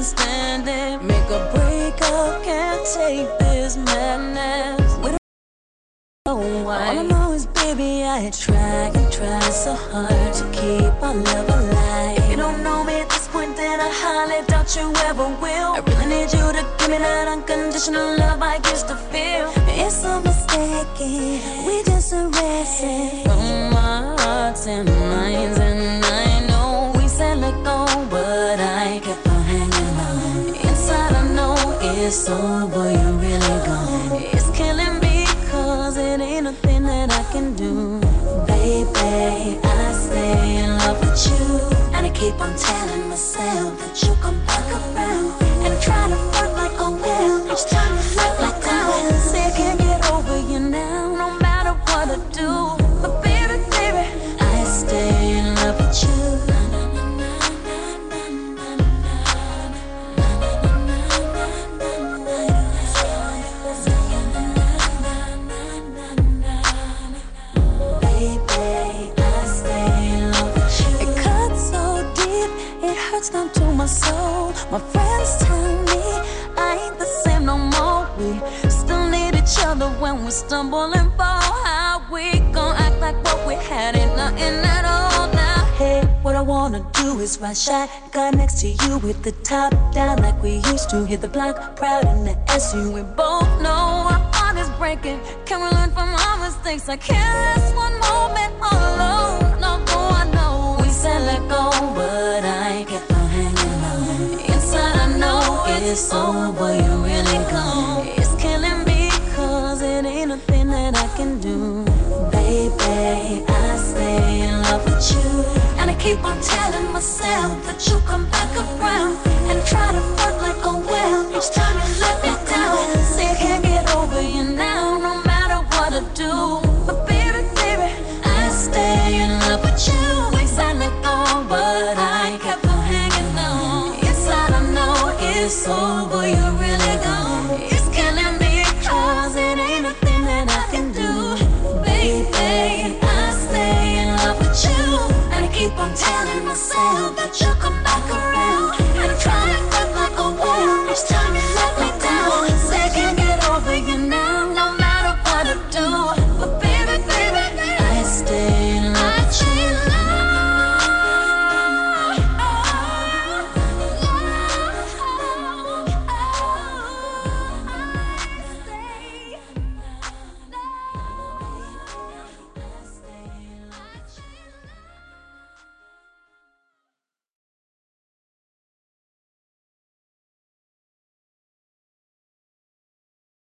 can't stand it. Make a break up, can't take this madness. We don't why. All I know is, baby, I try and try so hard to keep our love alive. You don't know me at this point, then I highly doubt you ever will. I really need you to give me that unconditional love I used to feel. It's so mistaken, we just arrested it's over, you're really gone. It's killing me, cause it ain't a thing that I can do. Baby, I stay in love with you. And I keep on telling myself that you my soul. My friends tell me I ain't the same no more. We still need each other when we stumble and fall. How we gon' act like what we had ain't nothing at all now? Hey, what I wanna do is ride shotgun next to you with the top down like we used to. Hit the block proud in the SU. We both know our heart is breaking. Can we learn from our mistakes? I can't last one it's over. You really gone. It's killing me, cause it ain't a thing that I can do. Baby, I stay in love with you. And I keep on telling myself that you come back around. It's over, you're really gone.